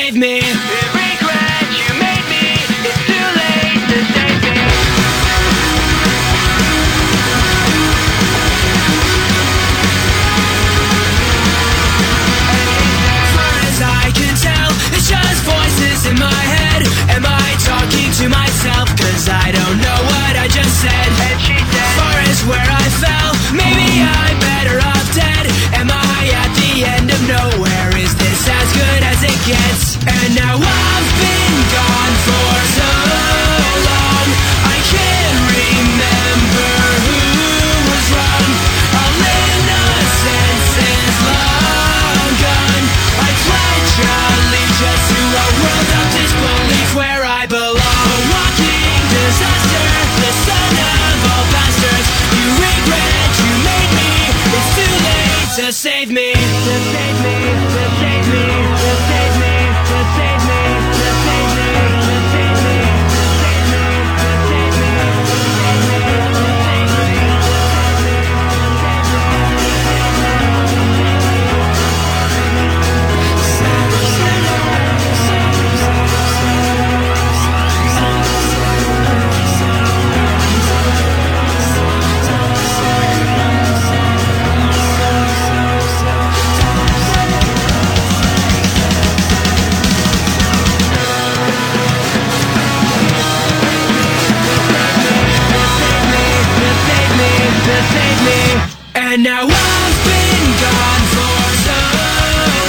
save me. And now I've been gone for so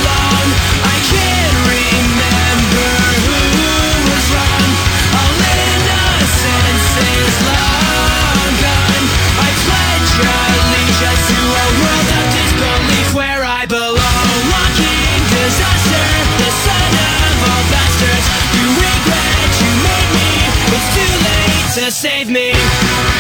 long. I can't remember who was wrong. All innocence is long gone. I pledge allegiance to a world of disbelief where I belong. Walking disaster, the son of all bastards. You regret you made me, it's too late to save me.